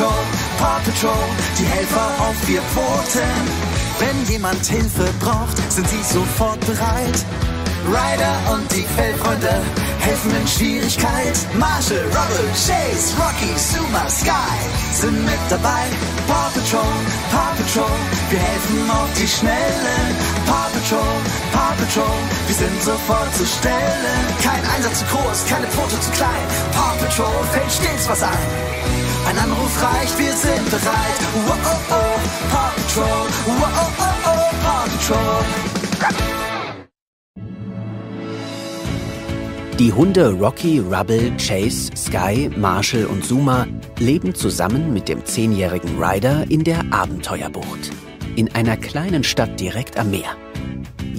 Patrol, Paw Patrol, die Helfer auf vier Pfoten. Wenn jemand Hilfe braucht, sind sie sofort bereit. Ryder und die Fellfreunde helfen in Schwierigkeit. Marshall, Rubble, Chase, Rocky, Zuma, Sky sind mit dabei. Paw Patrol, Paw Patrol, wir helfen auf die Schnelle. Paw Patrol, Paw Patrol, wir sind sofort zu stellen. Kein Einsatz zu groß, keine Pfote zu klein. Paw Patrol fällt stets was ein. Ein Anruf reicht, wir sind bereit. Wow, oh, oh, Paw Patrol, wow, oh, oh, oh, Paw Patrol. Die Hunde Rocky, Rubble, Chase, Sky, Marshall und Zuma leben zusammen mit dem zehnjährigen Ryder in der Abenteuerbucht. In einer kleinen Stadt direkt am Meer.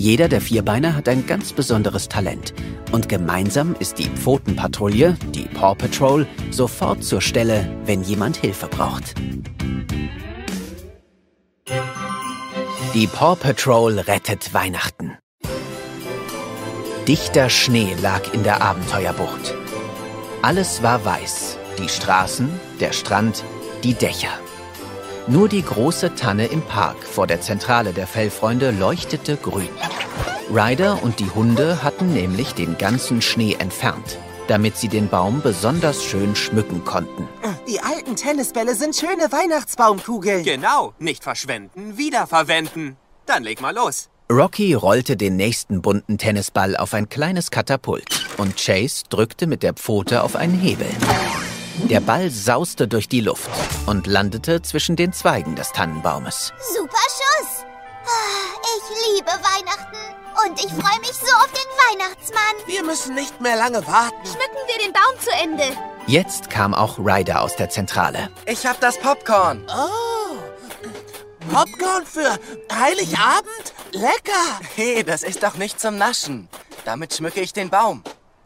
Jeder der Vierbeiner hat ein ganz besonderes Talent. Und gemeinsam ist die Pfotenpatrouille, die Paw Patrol, sofort zur Stelle, wenn jemand Hilfe braucht. Die Paw Patrol rettet Weihnachten. Dichter Schnee lag in der Abenteuerbucht. Alles war weiß. Die Straßen, der Strand, die Dächer. Nur die große Tanne im Park vor der Zentrale der Fellfreunde leuchtete grün. Ryder und die Hunde hatten nämlich den ganzen Schnee entfernt, damit sie den Baum besonders schön schmücken konnten. Die alten Tennisbälle sind schöne Weihnachtsbaumkugeln. Genau, nicht verschwenden, wiederverwenden. Dann leg mal los. Rocky rollte den nächsten bunten Tennisball auf ein kleines Katapult und Chase drückte mit der Pfote auf einen Hebel. Der Ball sauste durch die Luft und landete zwischen den Zweigen des Tannenbaumes. Super Schuss! Ah, Ich liebe Weihnachten und ich freue mich so auf den Weihnachtsmann. Wir müssen nicht mehr lange warten. Schmücken wir den Baum zu Ende. Jetzt kam auch Ryder aus der Zentrale. Ich hab das Popcorn. Oh, Popcorn für Heiligabend? Lecker! Hey, das ist doch nicht zum Naschen. Damit schmücke ich den Baum.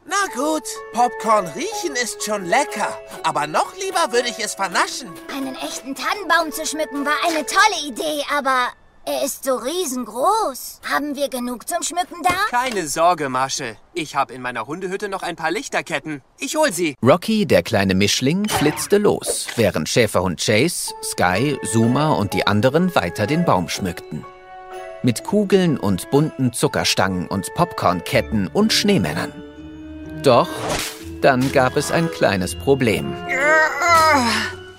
Na gut, Popcorn riechen ist schon lecker. Aber noch lieber würde ich es vernaschen. Einen echten Tannenbaum zu schmücken war eine tolle Idee, aber er ist so riesengroß. Haben wir genug zum Schmücken da? Keine Sorge, Marshall. Ich habe in meiner Hundehütte noch ein paar Lichterketten. Ich hol sie. Rocky, der kleine Mischling, flitzte los, während Schäferhund Chase, Sky, Zuma und die anderen weiter den Baum schmückten. Mit Kugeln und bunten Zuckerstangen und Popcornketten und Schneemännern. Doch dann gab es ein kleines Problem.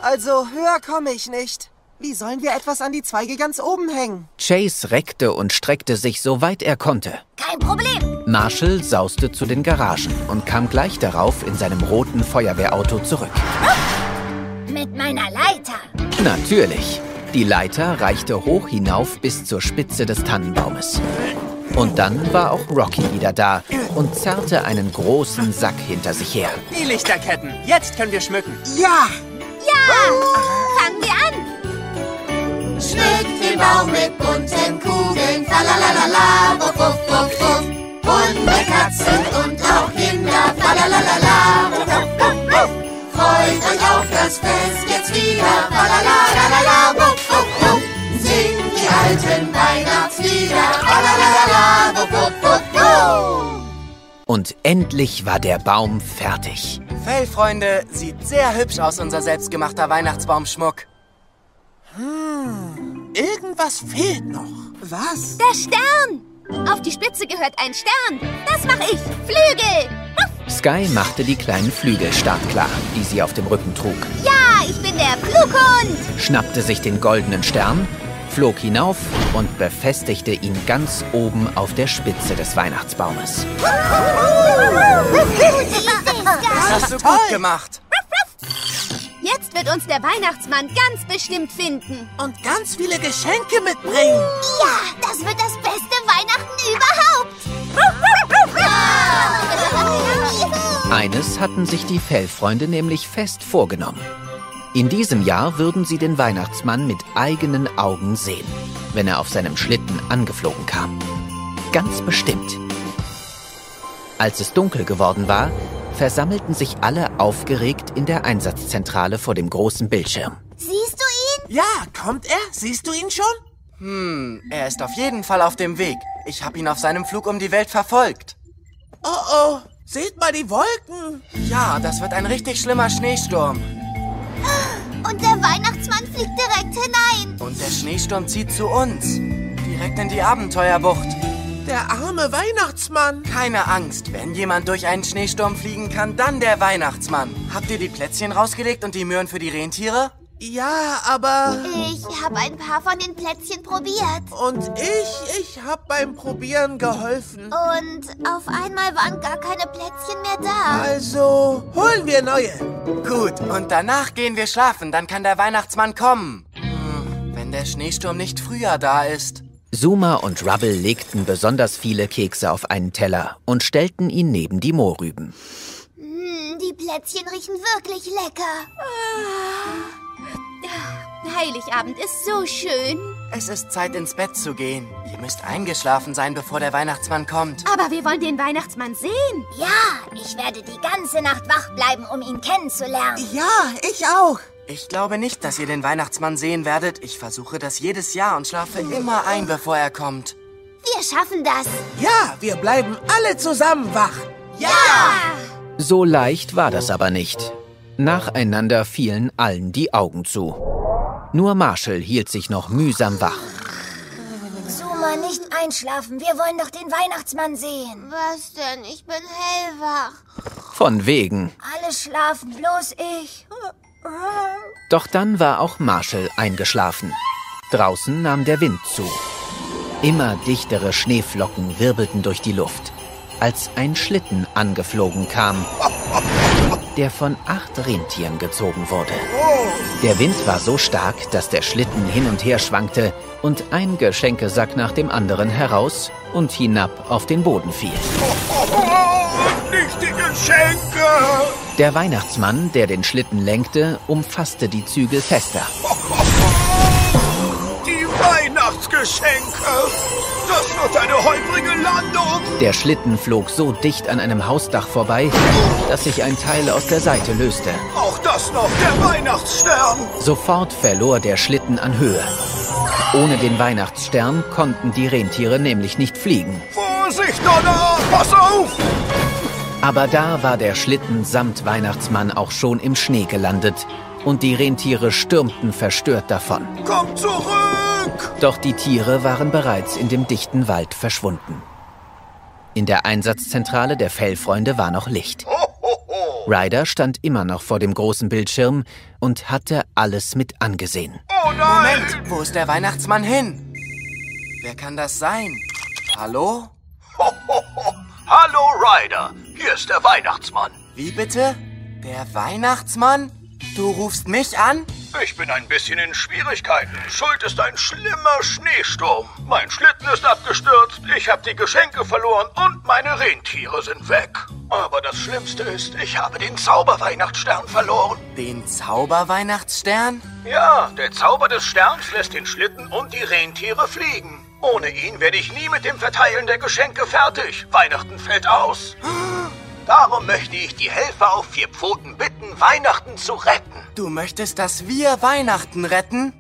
Also höher komme ich nicht. Wie sollen wir etwas an die Zweige ganz oben hängen? Chase reckte und streckte sich so weit er konnte. Kein Problem. Marshall sauste zu den Garagen und kam gleich darauf in seinem roten Feuerwehrauto zurück. Mit meiner Leiter. Natürlich. Die Leiter reichte hoch hinauf bis zur Spitze des Tannenbaumes. Und dann war auch Rocky wieder da und zerrte einen großen Sack hinter sich her. Die Lichterketten. Jetzt können wir schmücken. Ja! Ja! Fangen wir an. Schmückt den Baum mit bunten Kugeln, falalalala, wuff, wuff, wuff, wuff. Hunde, Katzen und auch Kinder, falalalala, wuff, wuff, wuff, wuff. Freut euch auf das Fest jetzt wieder, falalalala, Und endlich war der Baum fertig. Fellfreunde, sieht sehr hübsch aus, unser selbstgemachter Weihnachtsbaumschmuck. Irgendwas fehlt noch. Was? Der Stern. Auf die Spitze gehört ein Stern. Das mache ich. Flügel. Ruff. Sky machte die kleinen Flügel startklar, die sie auf dem Rücken trug, Ja, ich bin der Flughund. schnappte sich den goldenen Stern, flog hinauf und befestigte ihn ganz oben auf der Spitze des Weihnachtsbaumes. Das hast du gut gemacht. Jetzt wird uns der Weihnachtsmann ganz bestimmt finden. Und ganz viele Geschenke mitbringen. Ja, das wird das beste Weihnachten überhaupt. Eines hatten sich die Fellfreunde nämlich fest vorgenommen. In diesem Jahr würden sie den Weihnachtsmann mit eigenen Augen sehen, wenn er auf seinem Schlitten angeflogen kam. Ganz bestimmt. Als es dunkel geworden war, versammelten sich alle aufgeregt in der Einsatzzentrale vor dem großen Bildschirm. Siehst du ihn? Ja, kommt er? Siehst du ihn schon? Hm, er ist auf jeden Fall auf dem Weg. Ich habe ihn auf seinem Flug um die Welt verfolgt. Oh oh, seht mal die Wolken. Ja, das wird ein richtig schlimmer Schneesturm. Und der Weihnachtsmann fliegt direkt hinein. Und der Schneesturm zieht zu uns. Direkt in die Abenteuerbucht. Der arme Weihnachtsmann. Keine Angst, wenn jemand durch einen Schneesturm fliegen kann, dann der Weihnachtsmann. Habt ihr die Plätzchen rausgelegt und die Möhren für die Rentiere? Ja, aber... Ich habe ein paar von den Plätzchen probiert. Und ich, ich hab beim Probieren geholfen. Und auf einmal waren gar keine Plätzchen mehr da. Also, holen wir neue. Gut, und danach gehen wir schlafen, dann kann der Weihnachtsmann kommen. Hm, wenn der Schneesturm nicht früher da ist. Zuma und Rubble legten besonders viele Kekse auf einen Teller und stellten ihn neben die Mohrrüben. Hm, die Plätzchen riechen wirklich lecker. Heiligabend ist so schön. Es ist Zeit ins Bett zu gehen. Ihr müsst eingeschlafen sein, bevor der Weihnachtsmann kommt. Aber wir wollen den Weihnachtsmann sehen. Ja, ich werde die ganze Nacht wach bleiben, um ihn kennenzulernen. Ja, ich auch. Ich glaube nicht, dass ihr den Weihnachtsmann sehen werdet. Ich versuche das jedes Jahr und schlafe immer ein, bevor er kommt. Wir schaffen das. Ja, wir bleiben alle zusammen wach. So leicht war das aber nicht. Nacheinander fielen allen die Augen zu. Nur Marshall hielt sich noch mühsam wach. Zuma, nicht einschlafen. Wir wollen doch den Weihnachtsmann sehen. Was denn? Ich bin hellwach. Von wegen. Alle schlafen, bloß ich. Doch dann war auch Marshall eingeschlafen. Draußen nahm der Wind zu. Immer dichtere Schneeflocken wirbelten durch die Luft, als ein Schlitten angeflogen kam, der von acht Rentieren gezogen wurde. Der Wind war so stark, dass der Schlitten hin und her schwankte und ein Geschenkesack nach dem anderen heraus und hinab auf den Boden fiel. Nicht die Geschenke! Der Weihnachtsmann, der den Schlitten lenkte, umfasste die Zügel fester. Weihnachtsgeschenke! Das wird eine holprige Landung! Der Schlitten flog so dicht an einem Hausdach vorbei, dass sich ein Teil aus der Seite löste. Auch das noch, der Weihnachtsstern! Sofort verlor der Schlitten an Höhe. Ohne den Weihnachtsstern konnten die Rentiere nämlich nicht fliegen. Vorsicht, Donner! Pass auf! Aber da war der Schlitten samt Weihnachtsmann auch schon im Schnee gelandet und die Rentiere stürmten verstört davon. Komm zurück! Doch die Tiere waren bereits in dem dichten Wald verschwunden. In der Einsatzzentrale der Fellfreunde war noch Licht. Ryder stand immer noch vor dem großen Bildschirm und hatte alles mit angesehen. Oh nein! Moment, wo ist der Weihnachtsmann hin? Wer kann das sein? Hallo? Hallo, Ryder! Hier ist der Weihnachtsmann. Wie bitte? Der Weihnachtsmann? Du rufst mich an? Ich bin ein bisschen in Schwierigkeiten. Schuld ist ein schlimmer Schneesturm. Mein Schlitten ist abgestürzt, ich habe die Geschenke verloren und meine Rentiere sind weg. Aber das Schlimmste ist, ich habe den Zauberweihnachtsstern verloren. Den Zauberweihnachtsstern? Ja, der Zauber des Sterns lässt den Schlitten und die Rentiere fliegen. Ohne ihn werde ich nie mit dem Verteilen der Geschenke fertig. Weihnachten fällt aus. Darum möchte ich die Helfer auf vier Pfoten bitten, Weihnachten zu retten. Du möchtest, dass wir Weihnachten retten?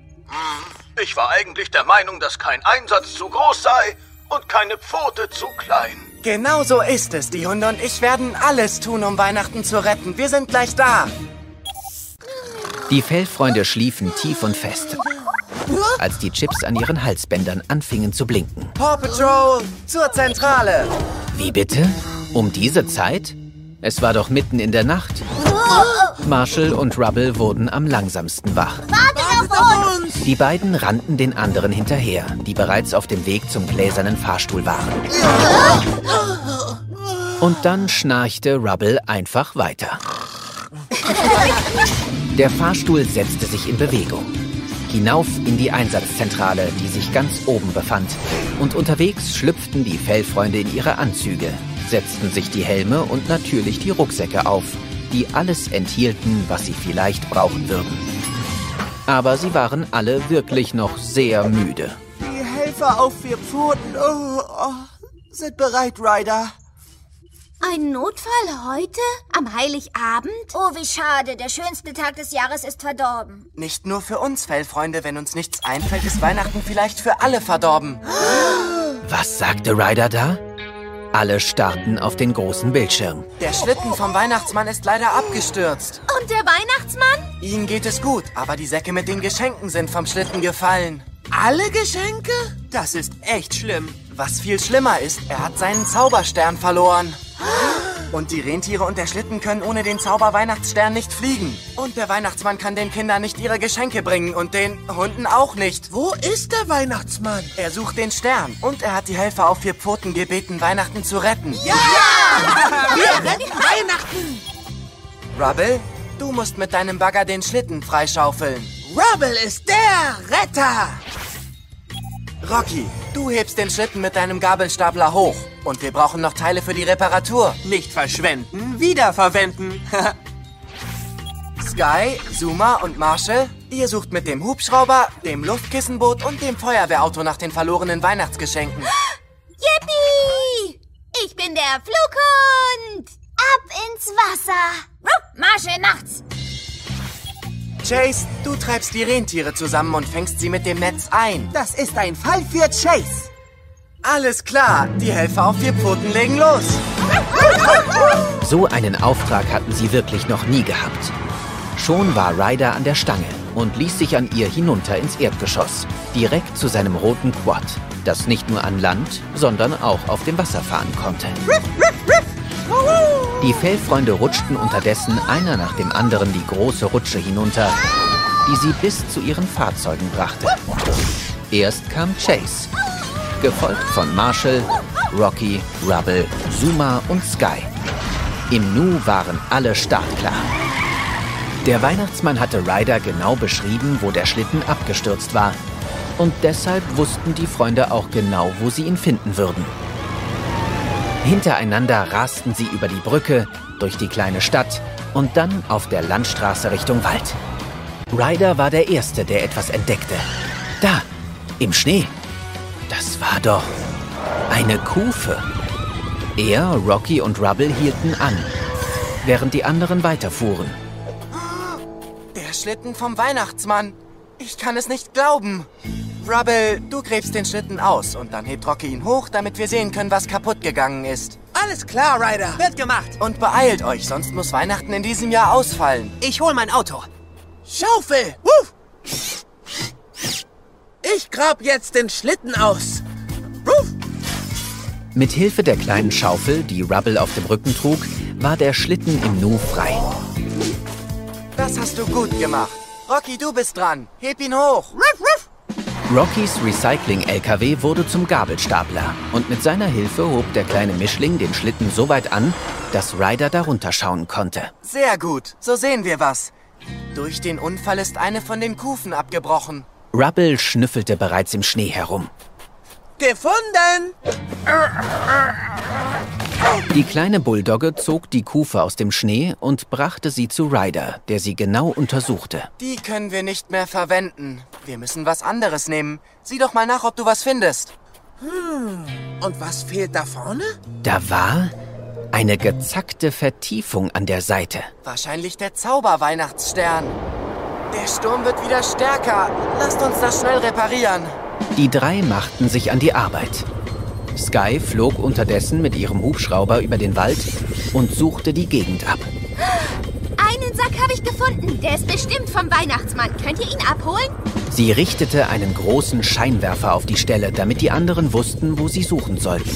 Ich war eigentlich der Meinung, dass kein Einsatz zu groß sei und keine Pfote zu klein. Genau so ist es. Die Hunde und ich werden alles tun, um Weihnachten zu retten. Wir sind gleich da. Die Fellfreunde schliefen tief und fest, als die Chips an ihren Halsbändern anfingen zu blinken. Paw Patrol, zur Zentrale. Wie bitte? Um diese Zeit? Es war doch mitten in der Nacht. Marshall und Rubble wurden am langsamsten wach. Wartet auf uns! Die beiden rannten den anderen hinterher, die bereits auf dem Weg zum gläsernen Fahrstuhl waren. Und dann schnarchte Rubble einfach weiter. Der Fahrstuhl setzte sich in Bewegung. Hinauf in die Einsatzzentrale, die sich ganz oben befand. Und unterwegs schlüpften die Fellfreunde in ihre Anzüge, setzten sich die Helme und natürlich die Rucksäcke auf, die alles enthielten, was sie vielleicht brauchen würden. Aber sie waren alle wirklich noch sehr müde. Die Helfer auf vier Pfoten oh, oh, sind bereit, Ryder. Ein Notfall heute? Am Heiligabend? Oh, wie schade. Der schönste Tag des Jahres ist verdorben. Nicht nur für uns, Fellfreunde. Wenn uns nichts einfällt, ist Weihnachten vielleicht für alle verdorben. Was sagte Ryder da? Alle starrten auf den großen Bildschirm. Der Schlitten vom Weihnachtsmann ist leider abgestürzt. Und der Weihnachtsmann? Ihnen geht es gut, aber die Säcke mit den Geschenken sind vom Schlitten gefallen. Alle Geschenke? Das ist echt schlimm. Was viel schlimmer ist, er hat seinen Zauberstern verloren. Und die Rentiere und der Schlitten können ohne den Zauberweihnachtsstern nicht fliegen. Und der Weihnachtsmann kann den Kindern nicht ihre Geschenke bringen und den Hunden auch nicht. Wo ist der Weihnachtsmann? Er sucht den Stern und er hat die Helfer auf vier Pfoten gebeten, Weihnachten zu retten. Ja! Wir retten Weihnachten! Rubble, du musst mit deinem Bagger den Schlitten freischaufeln. Rubble ist der Retter! Rocky, du hebst den Schlitten mit deinem Gabelstapler hoch. Und wir brauchen noch Teile für die Reparatur. Nicht verschwenden, wiederverwenden. Sky, Zuma und Marshall, ihr sucht mit dem Hubschrauber, dem Luftkissenboot und dem Feuerwehrauto nach den verlorenen Weihnachtsgeschenken. Yippie! Ich bin der Flughund! Ab ins Wasser. Marsche nachts. Chase, du treibst die Rentiere zusammen und fängst sie mit dem Netz ein. Das ist ein Fall für Chase. Alles klar, die Helfer auf vier Pfoten legen los. So einen Auftrag hatten sie wirklich noch nie gehabt. Schon war Ryder an der Stange und ließ sich an ihr hinunter ins Erdgeschoss, direkt zu seinem roten Quad, das nicht nur an Land, sondern auch auf dem Wasser fahren konnte. Die Fellfreunde rutschten unterdessen einer nach dem anderen die große Rutsche hinunter, die sie bis zu ihren Fahrzeugen brachte. Erst kam Chase, gefolgt von Marshall, Rocky, Rubble, Zuma und Sky. Im Nu waren alle startklar. Der Weihnachtsmann hatte Ryder genau beschrieben, wo der Schlitten abgestürzt war. Und deshalb wussten die Freunde auch genau, wo sie ihn finden würden. Hintereinander rasten sie über die Brücke, durch die kleine Stadt und dann auf der Landstraße Richtung Wald. Ryder war der Erste, der etwas entdeckte. Da, im Schnee. Das war doch eine Kufe. Er, Rocky und Rubble hielten an, während die anderen weiterfuhren. Der Schlitten vom Weihnachtsmann. Ich kann es nicht glauben. Rubble, du gräbst den Schlitten aus und dann hebt Rocky ihn hoch, damit wir sehen können, was kaputt gegangen ist. Alles klar, Ryder. Wird gemacht. Und beeilt euch, sonst muss Weihnachten in diesem Jahr ausfallen. Ich hol mein Auto. Schaufel! Wuff! Ich grab jetzt den Schlitten aus. Wuff! Mit Hilfe der kleinen Schaufel, die Rubble auf dem Rücken trug, war der Schlitten im Nu frei. Das hast du gut gemacht. Rocky, du bist dran. Heb ihn hoch. Ruff! Rockys Recycling-LKW wurde zum Gabelstapler und mit seiner Hilfe hob der kleine Mischling den Schlitten so weit an, dass Ryder darunter schauen konnte. Sehr gut. So sehen wir was. Durch den Unfall ist eine von den Kufen abgebrochen. Rubble schnüffelte bereits im Schnee herum. Gefunden! Die kleine Bulldogge zog die Kufe aus dem Schnee und brachte sie zu Ryder, der sie genau untersuchte. Die können wir nicht mehr verwenden. Wir müssen was anderes nehmen. Sieh doch mal nach, ob du was findest. Und was fehlt da vorne? Da war eine gezackte Vertiefung an der Seite. Wahrscheinlich der Zauberweihnachtsstern. Der Sturm wird wieder stärker. Lasst uns das schnell reparieren. Die drei machten sich an die Arbeit. Sky flog unterdessen mit ihrem Hubschrauber über den Wald und suchte die Gegend ab. Einen Sack habe ich gefunden. Der ist bestimmt vom Weihnachtsmann. Könnt ihr ihn abholen? Sie richtete einen großen Scheinwerfer auf die Stelle, damit die anderen wussten, wo sie suchen sollten.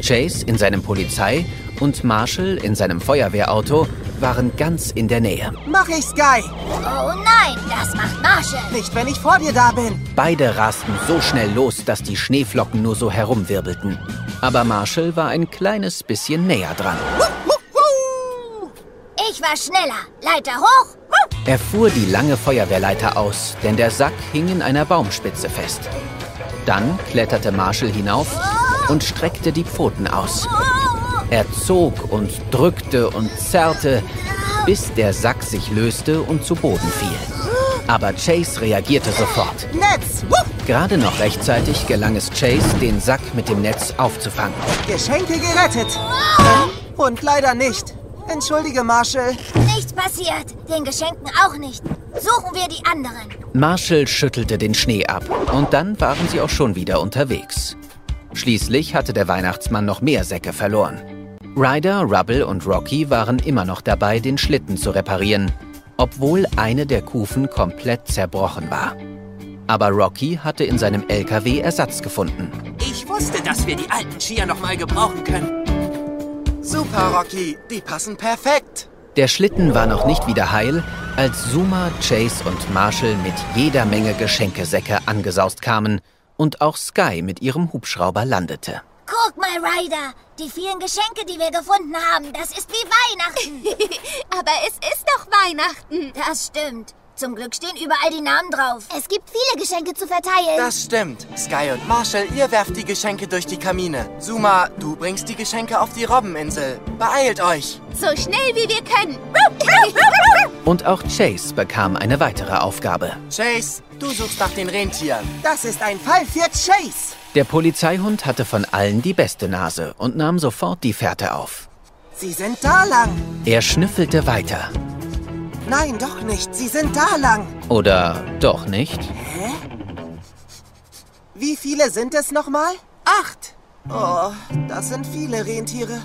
Chase in seinem Polizei und Marshall in seinem Feuerwehrauto waren ganz in der Nähe. Mach ich, Sky. Oh nein, das macht Marshall. Nicht, wenn ich vor dir da bin. Beide rasten so schnell los, dass die Schneeflocken nur so herumwirbelten. Aber Marshall war ein kleines bisschen näher dran. Ich war schneller. Leiter hoch. Er fuhr die lange Feuerwehrleiter aus, denn der Sack hing in einer Baumspitze fest. Dann kletterte Marshall hinauf und streckte die Pfoten aus. Er zog und drückte und zerrte, bis der Sack sich löste und zu Boden fiel. Aber Chase reagierte sofort. Netz. Wupp. Gerade noch rechtzeitig gelang es Chase, den Sack mit dem Netz aufzufangen. Geschenke gerettet. Und leider nicht. Entschuldige, Marshall. Nichts passiert. Den Geschenken auch nicht. Suchen wir die anderen. Marshall schüttelte den Schnee ab und dann waren sie auch schon wieder unterwegs. Schließlich hatte der Weihnachtsmann noch mehr Säcke verloren. Ryder, Rubble und Rocky waren immer noch dabei, den Schlitten zu reparieren, obwohl eine der Kufen komplett zerbrochen war. Aber Rocky hatte in seinem LKW Ersatz gefunden. Ich wusste, dass wir die alten Skier noch mal gebrauchen können. Super, Rocky. Die passen perfekt. Der Schlitten war noch nicht wieder heil, als Zuma, Chase und Marshall mit jeder Menge Geschenkesäcke angesaust kamen und auch Sky mit ihrem Hubschrauber landete. Guck mal, Ryder. Die vielen Geschenke, die wir gefunden haben, das ist wie Weihnachten. Aber es ist doch Weihnachten. Das stimmt. Zum Glück stehen überall die Namen drauf. Es gibt viele Geschenke zu verteilen. Das stimmt. Sky und Marshall, ihr werft die Geschenke durch die Kamine. Zuma, du bringst die Geschenke auf die Robbeninsel. Beeilt euch. So schnell wie wir können. Und auch Chase bekam eine weitere Aufgabe. Chase, du suchst nach den Rentieren. Das ist ein Fall für Chase. Der Polizeihund hatte von allen die beste Nase und nahm sofort die Fährte auf. Sie sind da lang. Er schnüffelte weiter. Nein, doch nicht. Sie sind da lang. Oder doch nicht? Hä? Wie viele sind es nochmal? Acht. Oh, das sind viele Rentiere.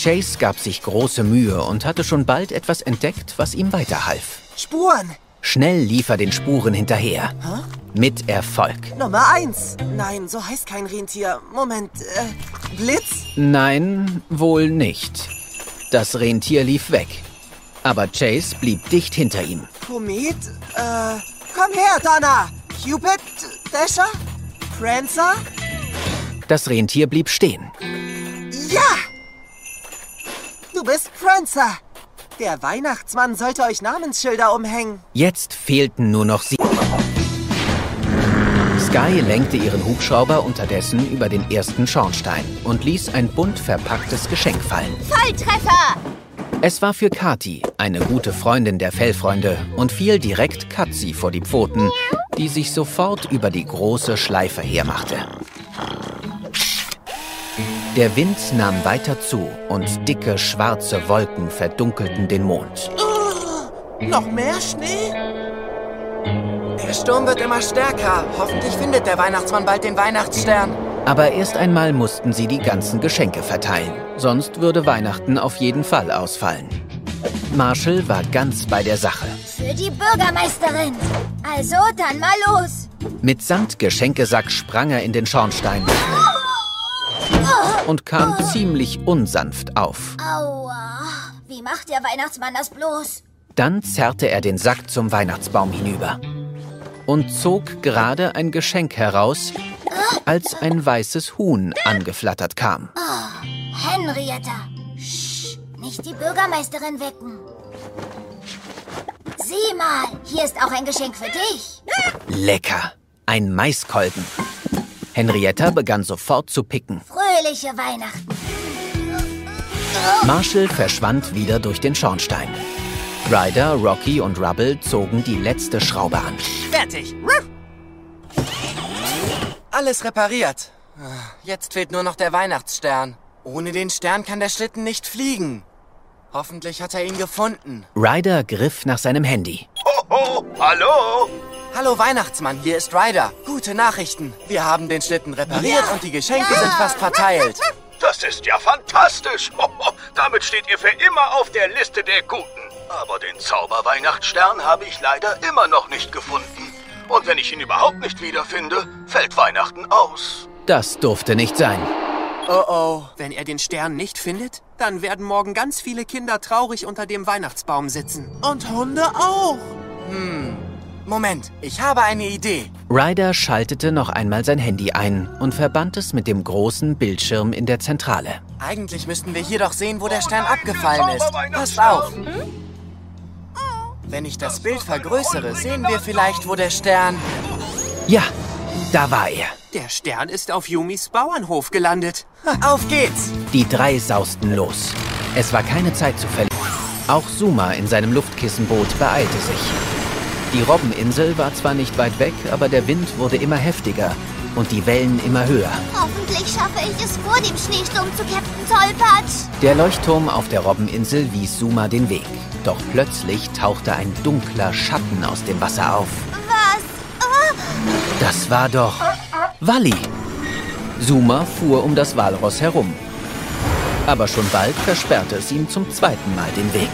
Chase gab sich große Mühe und hatte schon bald etwas entdeckt, was ihm weiterhalf. Spuren. Schnell lief er den Spuren hinterher. Hä? Mit Erfolg. Nummer eins. Nein, so heißt kein Rentier. Moment, äh, Blitz? Nein, wohl nicht. Das Rentier lief weg. Aber Chase blieb dicht hinter ihm. Komet? Äh, komm her, Donna. Cupid? Dasher? Prancer? Das Rentier blieb stehen. Ja! Du bist Prancer. Der Weihnachtsmann sollte euch Namensschilder umhängen. Jetzt fehlten nur noch sie. Sky lenkte ihren Hubschrauber unterdessen über den ersten Schornstein und ließ ein bunt verpacktes Geschenk fallen. Volltreffer! Es war für Kati, eine gute Freundin der Fellfreunde, und fiel direkt Katzi vor die Pfoten, die sich sofort über die große Schleife hermachte. Der Wind nahm weiter zu und dicke schwarze Wolken verdunkelten den Mond. Oh, noch mehr Schnee? Der Sturm wird immer stärker. Hoffentlich findet der Weihnachtsmann bald den Weihnachtsstern. Aber erst einmal mussten sie die ganzen Geschenke verteilen. Sonst würde Weihnachten auf jeden Fall ausfallen. Marshall war ganz bei der Sache. Für die Bürgermeisterin. Also, dann mal los. Mitsamt Geschenkesack sprang er in den Schornstein und kam ziemlich unsanft auf. Aua. Wie macht der Weihnachtsmann das bloß? Dann zerrte er den Sack zum Weihnachtsbaum hinüber und zog gerade ein Geschenk heraus, als ein weißes Huhn angeflattert kam. Oh, Henrietta. Sch, nicht die Bürgermeisterin wecken. Sieh mal, hier ist auch ein Geschenk für dich. Lecker, ein Maiskolben. Henrietta begann sofort zu picken. Fröhliche Weihnachten. Marshall verschwand wieder durch den Schornstein. Ryder, Rocky und Rubble zogen die letzte Schraube an. Fertig. Alles repariert. Jetzt fehlt nur noch der Weihnachtsstern. Ohne den Stern kann der Schlitten nicht fliegen. Hoffentlich hat er ihn gefunden. Ryder griff nach seinem Handy. Hoho, hallo? Hallo Weihnachtsmann, hier ist Ryder. Gute Nachrichten. Wir haben den Schlitten repariert und die Geschenke sind fast verteilt. Das ist ja fantastisch. Hoho, damit steht ihr für immer auf der Liste der Guten. Aber den Zauberweihnachtsstern habe ich leider immer noch nicht gefunden. Und wenn ich ihn überhaupt nicht wiederfinde, fällt Weihnachten aus. Das durfte nicht sein. Oh oh. Wenn er den Stern nicht findet, dann werden morgen ganz viele Kinder traurig unter dem Weihnachtsbaum sitzen. Und Hunde auch. Hm. Moment, ich habe eine Idee. Ryder schaltete noch einmal sein Handy ein und verband es mit dem großen Bildschirm in der Zentrale. Eigentlich müssten wir hier doch sehen, wo der Stern abgefallen ist. Passt auf. Wenn ich das Bild vergrößere, sehen wir vielleicht, wo der Stern... Ja, da war er. Der Stern ist auf Yumis Bauernhof gelandet. Auf geht's! Die drei sausten los. Es war keine Zeit zu verlieren. Auch Zuma in seinem Luftkissenboot beeilte sich. Die Robbeninsel war zwar nicht weit weg, aber der Wind wurde immer heftiger und die Wellen immer höher. Hoffentlich schaffe ich es vor dem Schneesturm zu Captain Tollpatsch. Der Leuchtturm auf der Robbeninsel wies Zuma den Weg. Doch plötzlich tauchte ein dunkler Schatten aus dem Wasser Oh. auf. Was? Ah, Das war doch Wally. Oh, Zuma fuhr um das Walross herum. Aber schon bald versperrte es ihm zum zweiten Mal den Weg.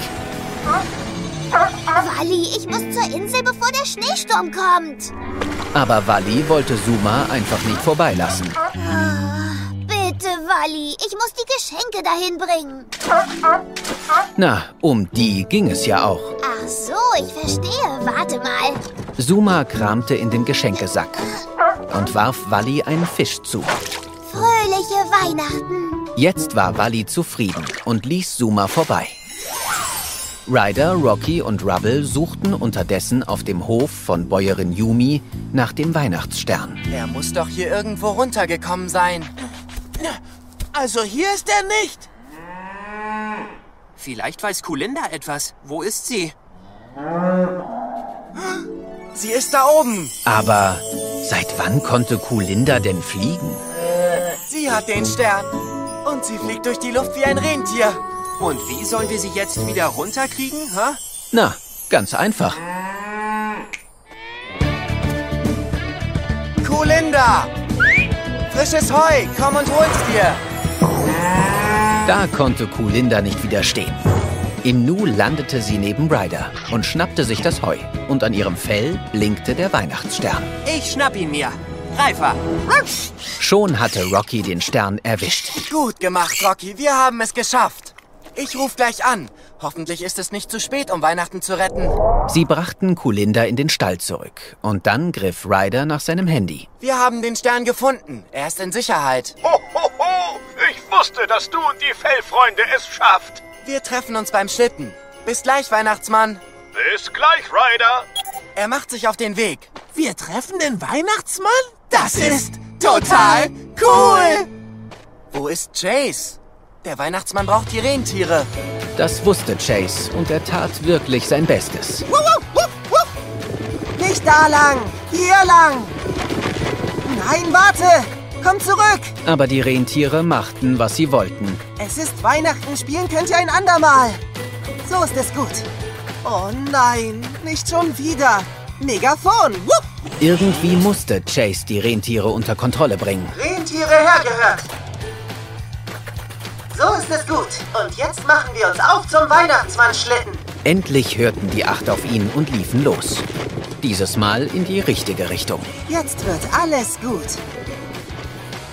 Wally, ich muss zur Insel, bevor der Schneesturm kommt. Aber Wally wollte Zuma einfach nicht vorbeilassen. Bitte, Wally, ich muss die Geschenke dahin bringen. Na, um die ging es ja auch. Ach so, ich verstehe. Warte mal. Zuma kramte in den Geschenkesack und warf Wally einen Fisch zu. Fröhliche Weihnachten. Jetzt war Wally zufrieden und ließ Zuma vorbei. Ryder, Rocky und Rubble suchten unterdessen auf dem Hof von Bäuerin Yumi nach dem Weihnachtsstern. Er muss doch hier irgendwo runtergekommen sein. Also hier ist er nicht. Vielleicht weiß Kulinda etwas. Wo ist sie? Sie ist da oben. Aber seit wann konnte Kulinda denn fliegen? Sie hat den Stern. Und sie fliegt durch die Luft wie ein Rentier. Und wie sollen wir sie jetzt wieder runterkriegen, hä? Na, ganz einfach. Kulinda! Frisches Heu, komm und hol's dir. Da konnte Kulinda nicht widerstehen. Im Nu landete sie neben Ryder und schnappte sich das Heu. Und an ihrem Fell blinkte der Weihnachtsstern. Ich schnapp ihn mir. Reifer. Schon hatte Rocky den Stern erwischt. Gut gemacht, Rocky. Wir haben es geschafft. Ich ruf gleich an. Hoffentlich ist es nicht zu spät, um Weihnachten zu retten. Sie brachten Kulinda in den Stall zurück. Und dann griff Ryder nach seinem Handy. Wir haben den Stern gefunden. Er ist in Sicherheit. Ho, ho, ho! Ich wusste, dass du und die Fellfreunde es schafft. Wir treffen uns beim Schlitten. Bis gleich, Weihnachtsmann. Bis gleich, Ryder. Er macht sich auf den Weg. Wir treffen den Weihnachtsmann? Das ist total cool. Wo ist Chase? Der Weihnachtsmann braucht die Rentiere. Das wusste Chase und er tat wirklich sein Bestes. Nicht da lang, hier lang. Nein, warte. Komm zurück. Aber die Rentiere machten, was sie wollten. Es ist Weihnachten, spielen könnt ihr ein andermal. So ist es gut. Oh nein, nicht schon wieder. Megafon. Wupp. Irgendwie musste Chase die Rentiere unter Kontrolle bringen. Rentiere hergehört. So ist es gut. Und jetzt machen wir uns auf zum Weihnachtsmann-Schlitten. Endlich hörten die acht auf ihn und liefen los. Dieses Mal in die richtige Richtung. Jetzt wird alles gut.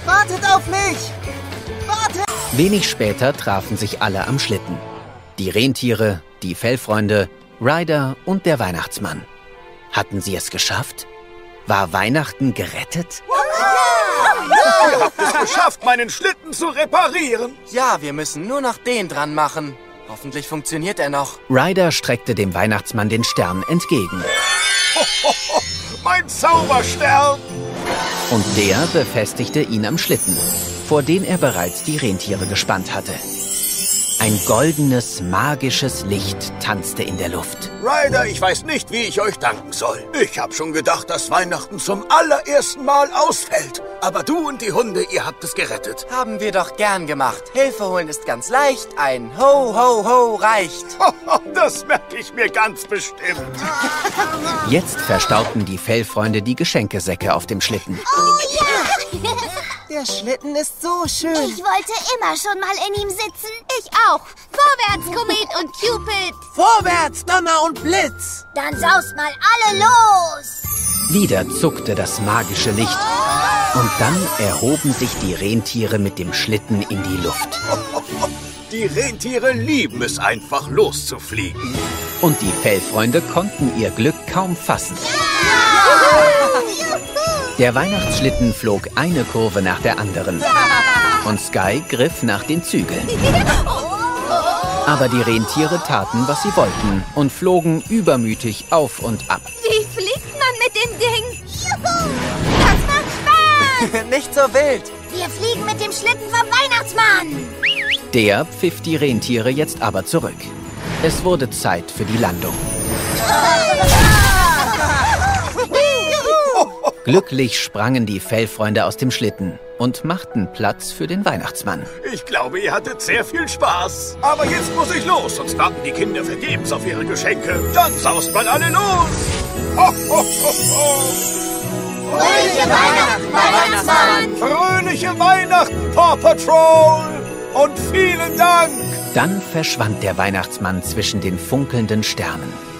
Wartet auf mich! Wartet! Wenig später trafen sich alle am Schlitten. Die Rentiere, die Fellfreunde, Ryder und der Weihnachtsmann. Hatten sie es geschafft? War Weihnachten gerettet? Ihr habt es geschafft, meinen Schlitten zu reparieren. Ja, wir müssen nur noch den dran machen. Hoffentlich funktioniert er noch. Ryder streckte dem Weihnachtsmann den Stern entgegen. Ho, ho, ho, mein Zauberstern. Und der befestigte ihn am Schlitten, vor den er bereits die Rentiere gespannt hatte. Ein goldenes, magisches Licht tanzte in der Luft. Ryder, ich weiß nicht, wie ich euch danken soll. Ich habe schon gedacht, dass Weihnachten zum allerersten Mal ausfällt. Aber du und die Hunde, ihr habt es gerettet. Haben wir doch gern gemacht. Hilfe holen ist ganz leicht. Ein Ho, Ho, Ho reicht. Das merke ich mir ganz bestimmt. Jetzt verstaubten die Fellfreunde die Geschenkesäcke auf dem Schlitten. Oh ja! Der Schlitten ist so schön. Ich wollte immer schon mal in ihm sitzen. Ich auch. Vorwärts, Komet und Cupid. Vorwärts, Donner und Blitz. Dann saust mal alle los. Wieder zuckte das magische Licht. Und dann erhoben sich die Rentiere mit dem Schlitten in die Luft. Die Rentiere lieben es einfach loszufliegen. Und die Fellfreunde konnten ihr Glück kaum fassen. Der Weihnachtsschlitten flog eine Kurve nach der anderen. Und Sky griff nach den Zügeln. Aber die Rentiere taten, was sie wollten und flogen übermütig auf und ab. Wie fliegt man mit dem Ding? Juhu! Das macht Spaß! Nicht so wild. Wir fliegen mit dem Schlitten vom Weihnachtsmann. Der pfiff die Rentiere jetzt aber zurück. Es wurde Zeit für die Landung. Glücklich sprangen die Fellfreunde aus dem Schlitten und machten Platz für den Weihnachtsmann. Ich glaube, ihr hattet sehr viel Spaß. Aber jetzt muss ich los, sonst warten die Kinder vergebens auf ihre Geschenke. Dann saust mal alle los. Ho, ho, ho, ho. Fröhliche Weihnachten, Weihnachtsmann! Fröhliche Weihnachten, Paw Patrol! Und vielen Dank! Dann verschwand der Weihnachtsmann zwischen den funkelnden Sternen.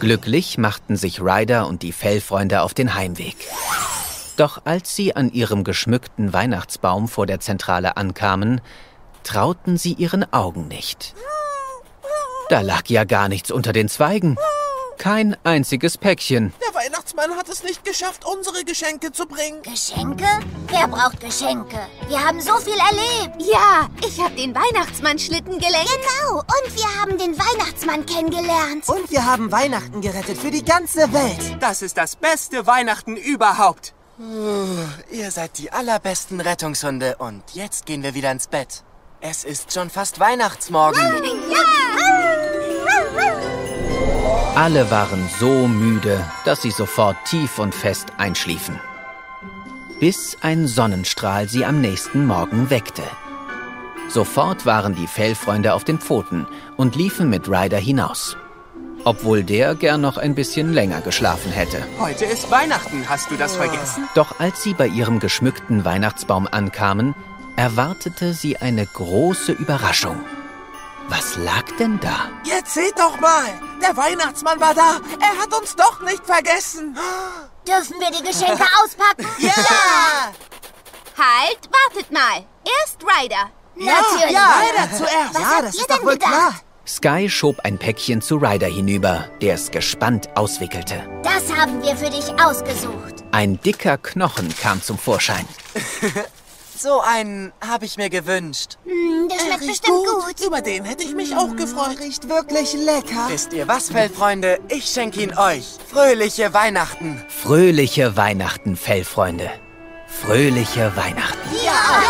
Glücklich machten sich Ryder und die Fellfreunde auf den Heimweg. Doch als sie an ihrem geschmückten Weihnachtsbaum vor der Zentrale ankamen, trauten sie ihren Augen nicht. Da lag ja gar nichts unter den Zweigen. Kein einziges Päckchen. Der Weihnachtsmann hat es nicht geschafft, unsere Geschenke zu bringen. Geschenke? Wer braucht Geschenke? Wir haben so viel erlebt. Ja, ich habe den Weihnachtsmann-Schlitten gelenkt. Genau, und wir haben den Weihnachtsmann kennengelernt. Und wir haben Weihnachten gerettet für die ganze Welt. Das ist das beste Weihnachten überhaupt. Ihr seid die allerbesten Rettungshunde und jetzt gehen wir wieder ins Bett. Es ist schon fast Weihnachtsmorgen. Alle waren so müde, dass sie sofort tief und fest einschliefen. Bis ein Sonnenstrahl sie am nächsten Morgen weckte. Sofort waren die Fellfreunde auf den Pfoten und liefen mit Ryder hinaus. Obwohl der gern noch ein bisschen länger geschlafen hätte. Heute ist Weihnachten, hast du das vergessen? Doch als sie bei ihrem geschmückten Weihnachtsbaum ankamen, erwartete sie eine große Überraschung. Was lag denn da? Jetzt seht doch mal! Der Weihnachtsmann war da! Er hat uns doch nicht vergessen! Dürfen wir die Geschenke auspacken? Ja! Halt, wartet mal. Erst Ryder. Natürlich. ja. Leider zuerst! Was Ja, habt das ihr ist doch denn wohl gedacht? klar. Sky schob ein Päckchen zu Ryder hinüber, der es gespannt auswickelte. Das haben wir für dich ausgesucht. Ein dicker Knochen kam zum Vorschein. So einen habe ich mir gewünscht. Hm, der schmeckt bestimmt gut. Über den hätte ich mich auch gefreut. Riecht wirklich lecker. Wisst ihr was, Fellfreunde? Ich schenke ihn euch. Fröhliche Weihnachten. Fröhliche Weihnachten, Fellfreunde. Fröhliche Weihnachten. Ja.